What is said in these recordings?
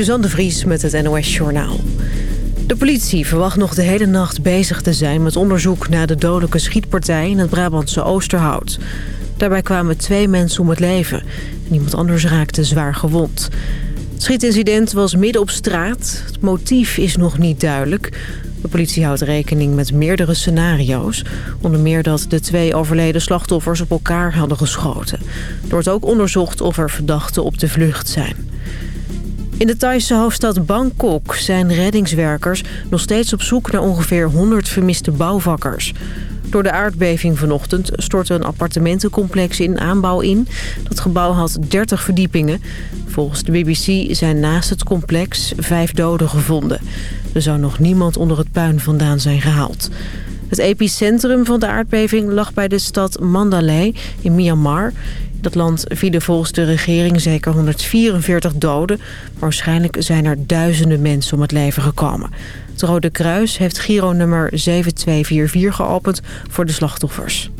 Suzanne de Vries met het NOS Journaal. De politie verwacht nog de hele nacht bezig te zijn met onderzoek naar de dodelijke schietpartij in het Brabantse Oosterhout. Daarbij kwamen twee mensen om het leven en iemand anders raakte zwaar gewond. Het schietincident was midden op straat. Het motief is nog niet duidelijk. De politie houdt rekening met meerdere scenario's. Onder meer dat de twee overleden slachtoffers op elkaar hadden geschoten. Er wordt ook onderzocht of er verdachten op de vlucht zijn. In de Thaise hoofdstad Bangkok zijn reddingswerkers nog steeds op zoek naar ongeveer 100 vermiste bouwvakkers. Door de aardbeving vanochtend stortte een appartementencomplex in aanbouw in. Dat gebouw had 30 verdiepingen. Volgens de BBC zijn naast het complex vijf doden gevonden. Er zou nog niemand onder het puin vandaan zijn gehaald. Het epicentrum van de aardbeving lag bij de stad Mandalay in Myanmar. Dat land vielen volgens de regering zeker 144 doden. Waarschijnlijk zijn er duizenden mensen om het leven gekomen. Het Rode Kruis heeft Giro nummer 7244 geopend voor de slachtoffers.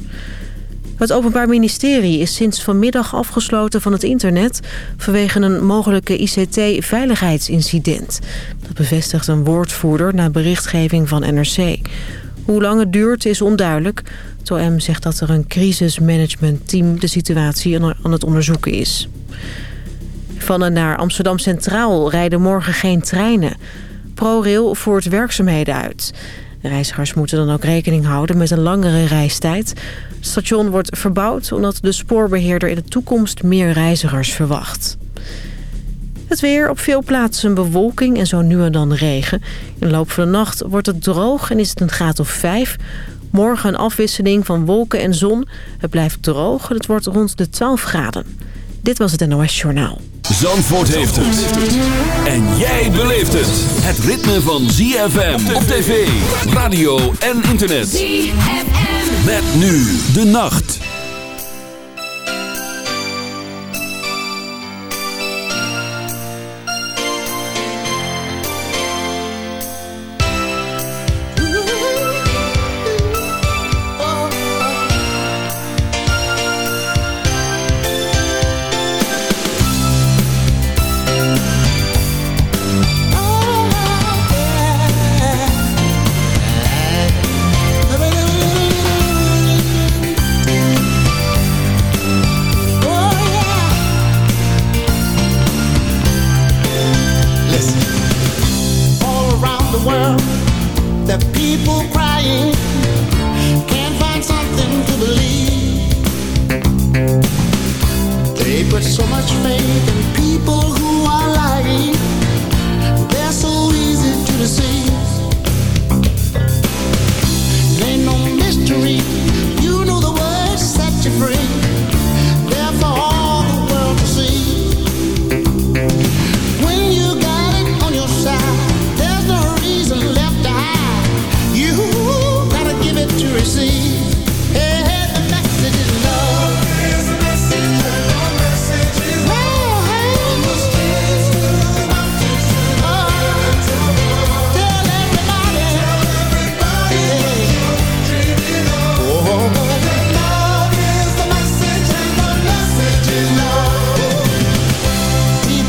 Het Openbaar Ministerie is sinds vanmiddag afgesloten van het internet... vanwege een mogelijke ICT-veiligheidsincident. Dat bevestigt een woordvoerder na berichtgeving van NRC. Hoe lang het duurt is onduidelijk. Het OM zegt dat er een crisismanagementteam de situatie aan het onderzoeken is. Van en naar Amsterdam Centraal rijden morgen geen treinen. ProRail voert werkzaamheden uit. Reizigers moeten dan ook rekening houden met een langere reistijd. Het station wordt verbouwd omdat de spoorbeheerder in de toekomst meer reizigers verwacht. Het weer, op veel plaatsen bewolking en zo nu en dan regen. In de loop van de nacht wordt het droog en is het een graad of 5. Morgen een afwisseling van wolken en zon. Het blijft droog en het wordt rond de 12 graden. Dit was het NOS Journaal. Zandvoort heeft het. En jij beleeft het. Het ritme van ZFM op tv, radio en internet. ZFM. Met nu de nacht.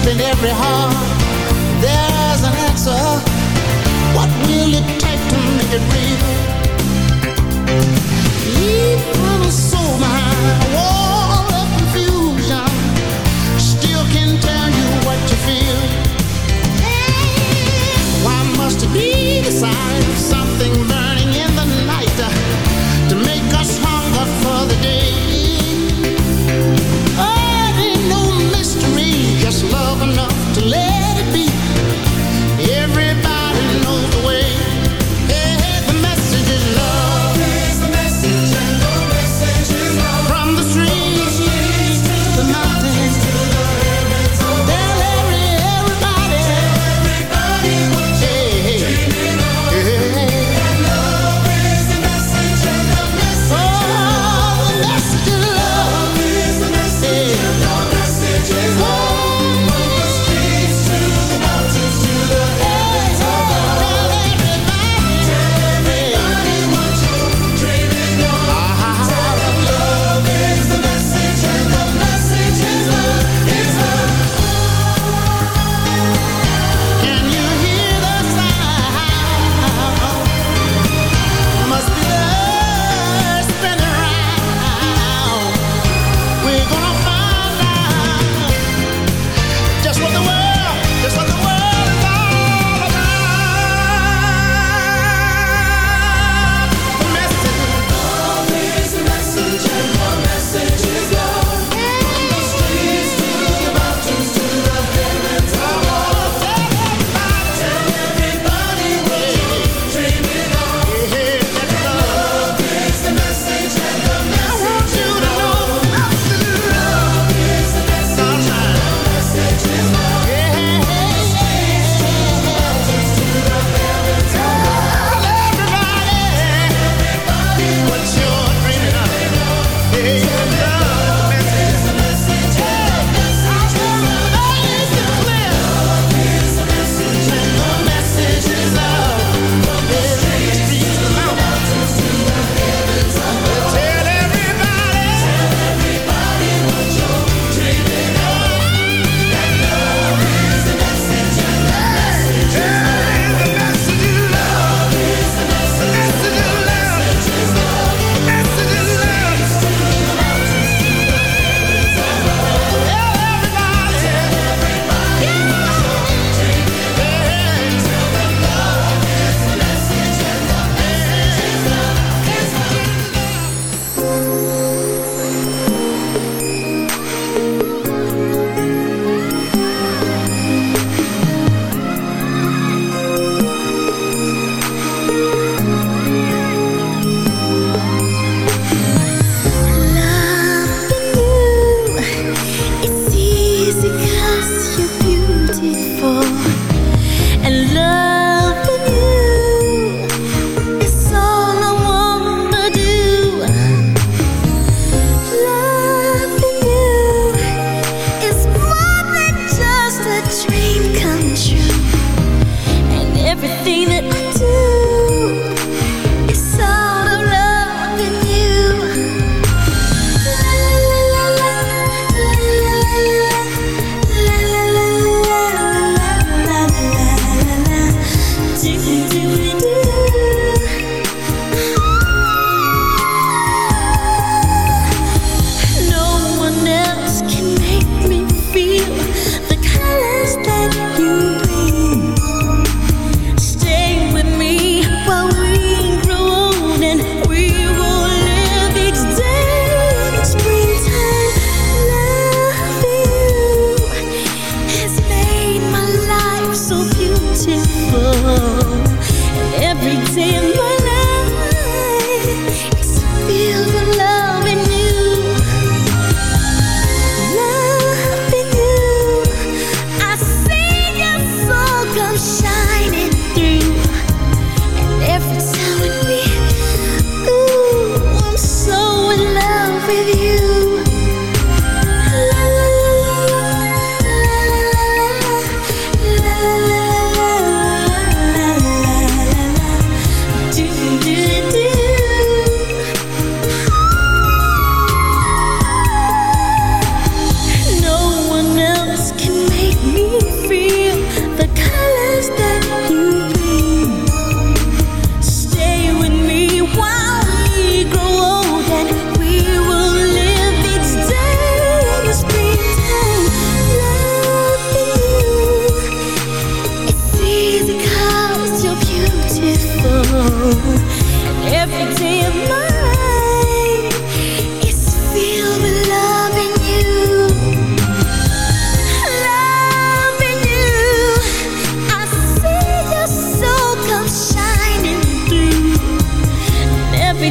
in every heart There's an answer What will it take to make it real? Leave little soul behind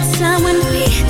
it's someone we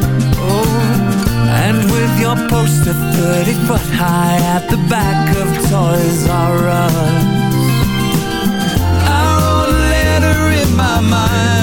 And with your poster 30 foot high At the back of Toys R Us. I wrote a letter in my mind.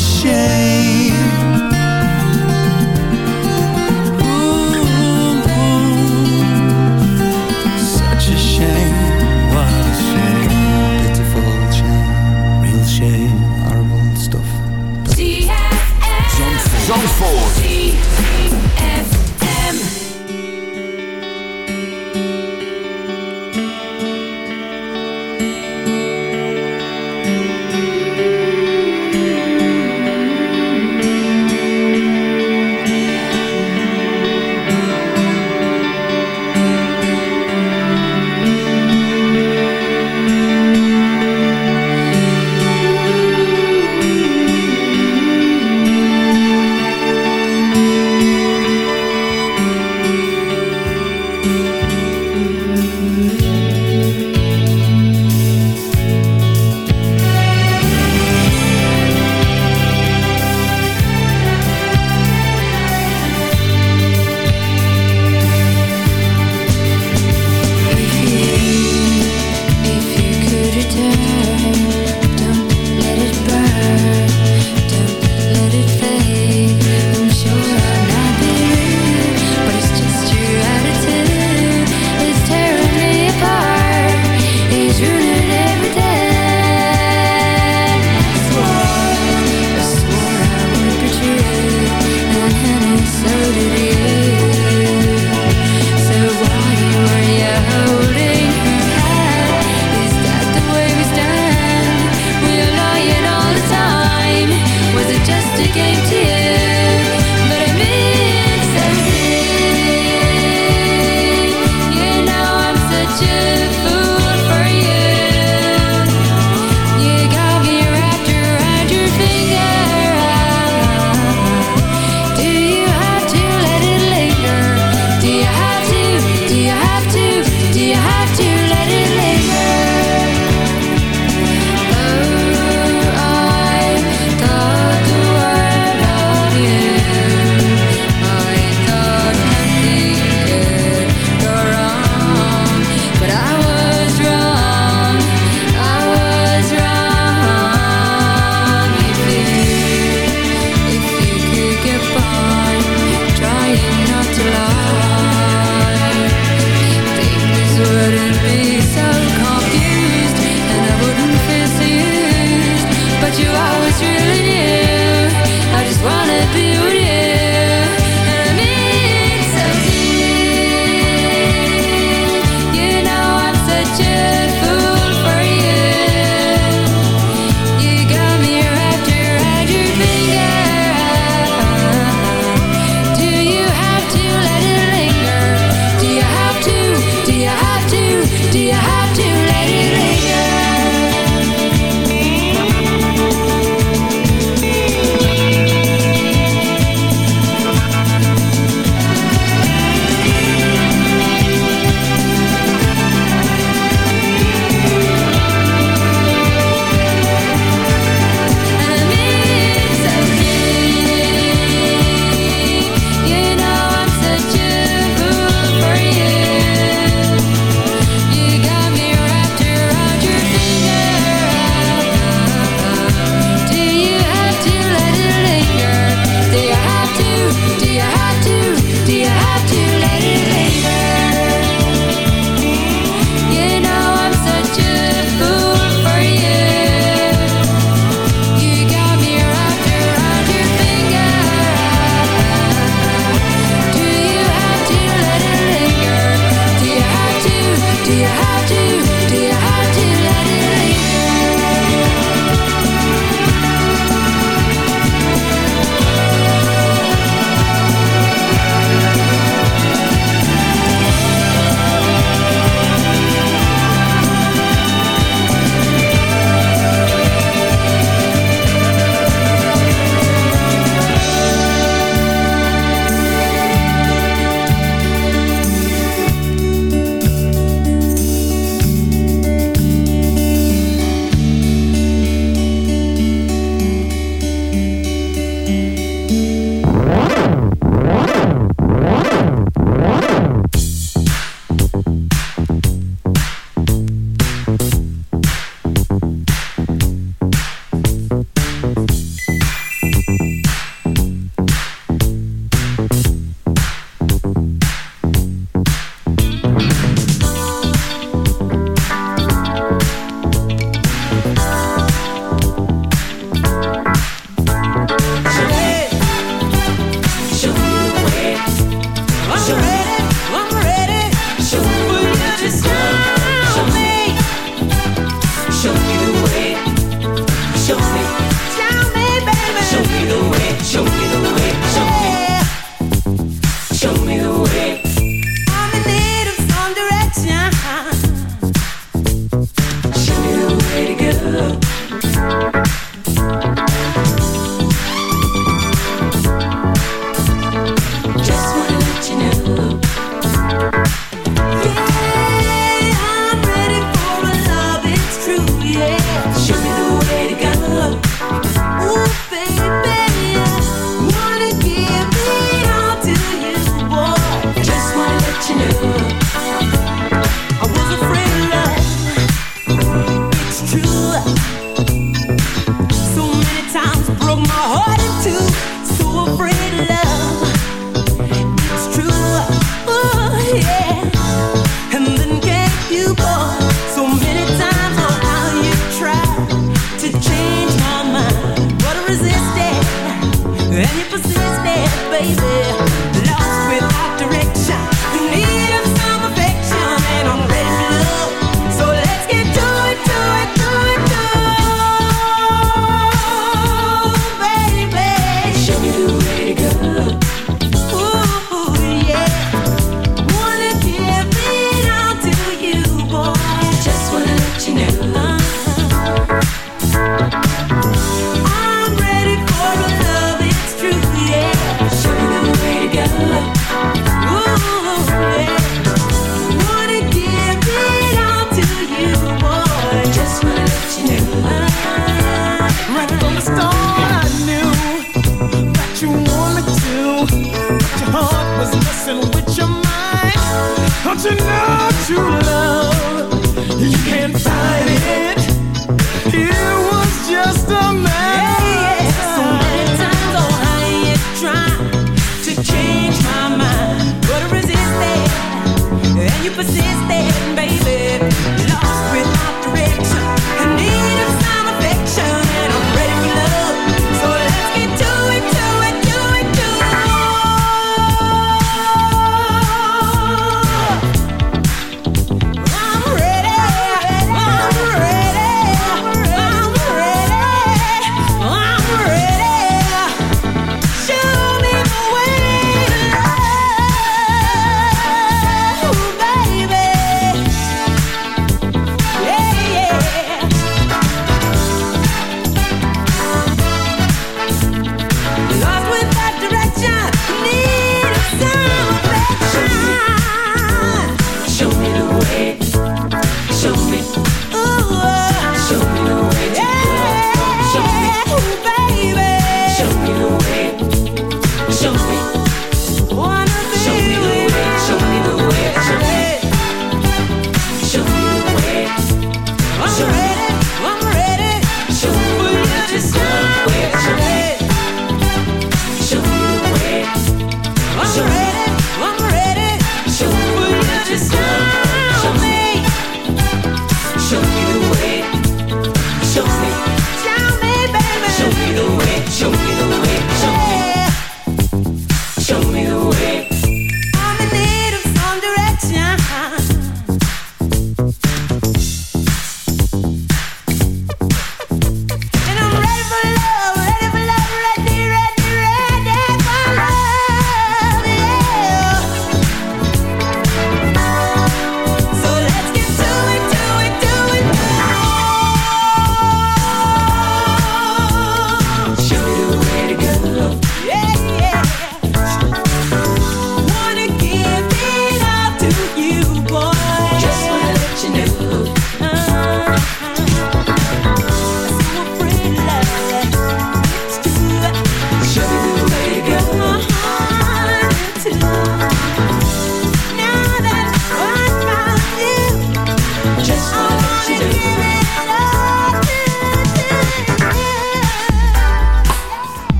ashamed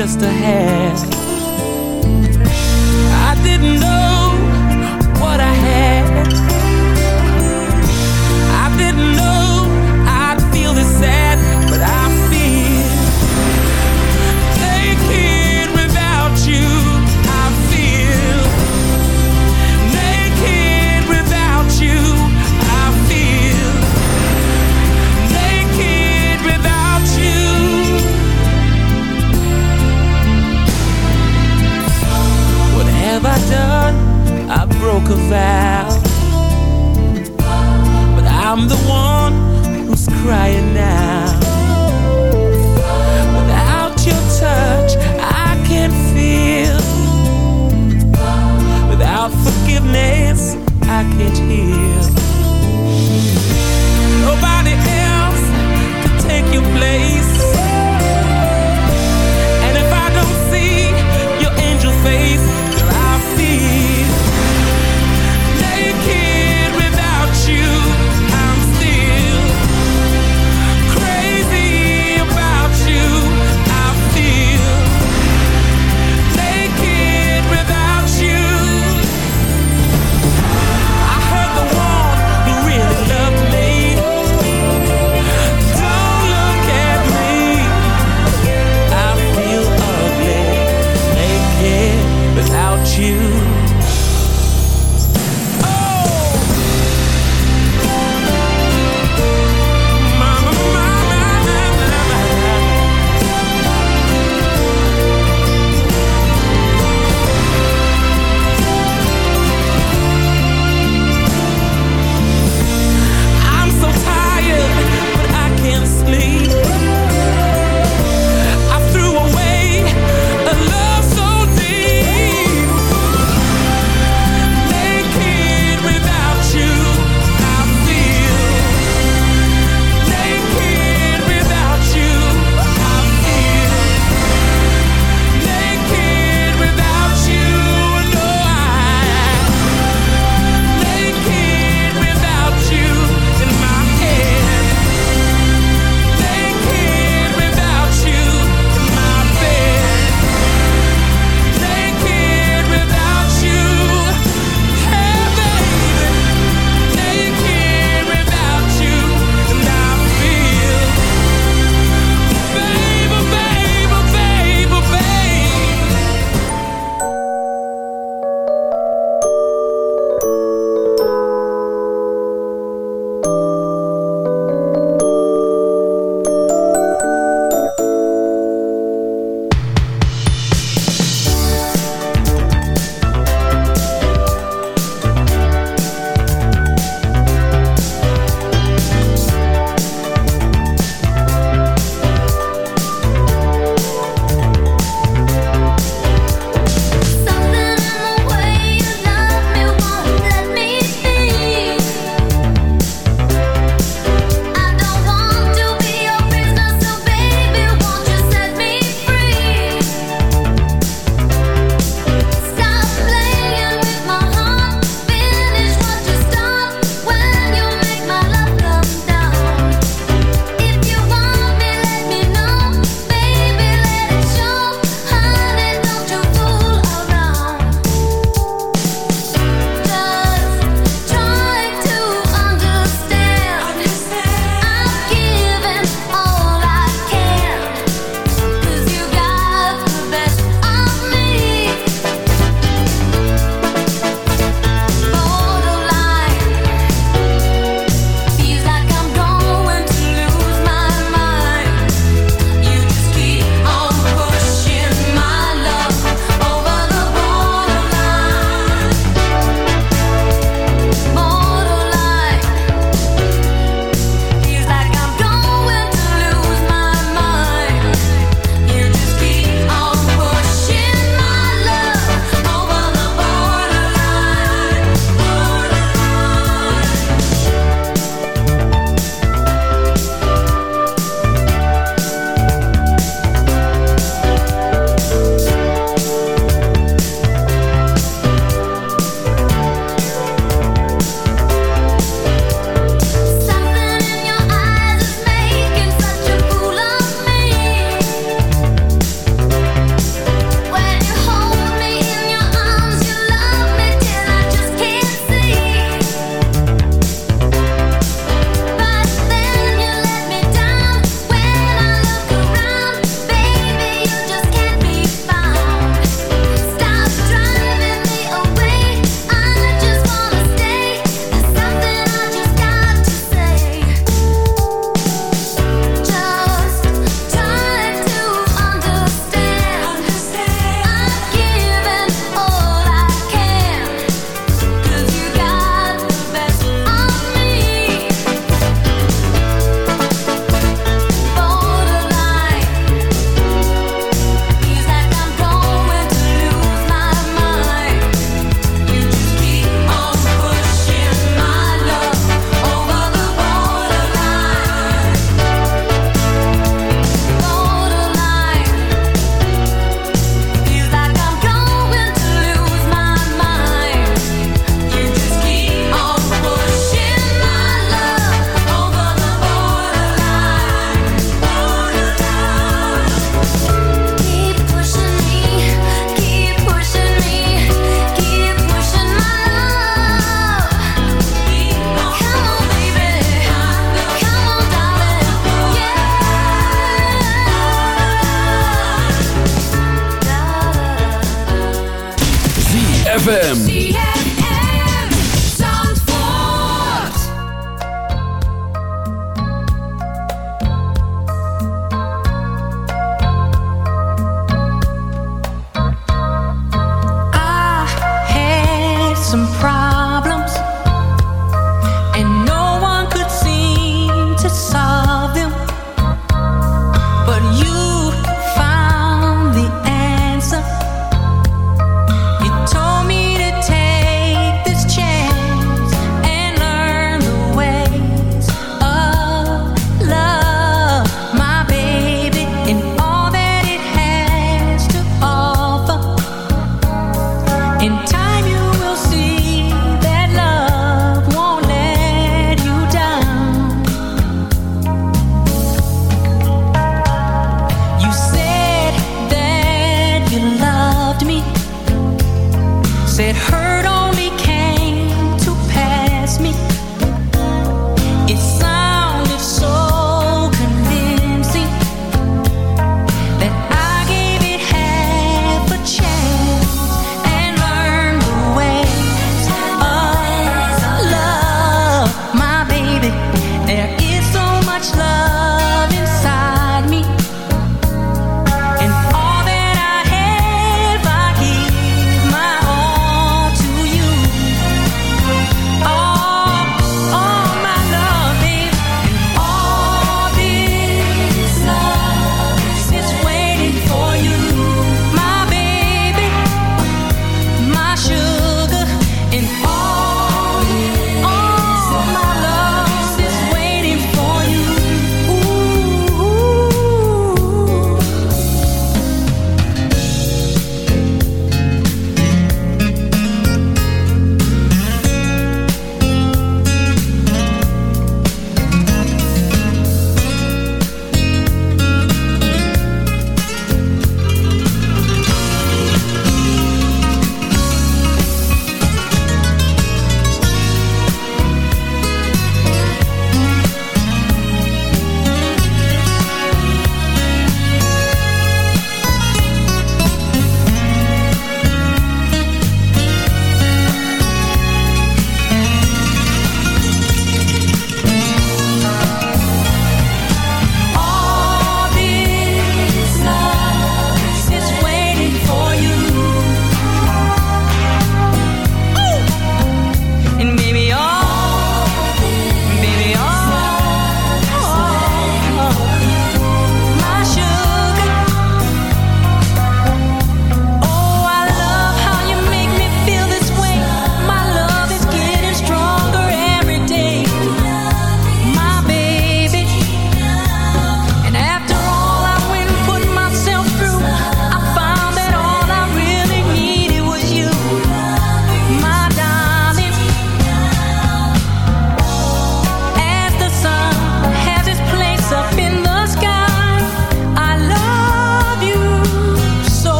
just ahead.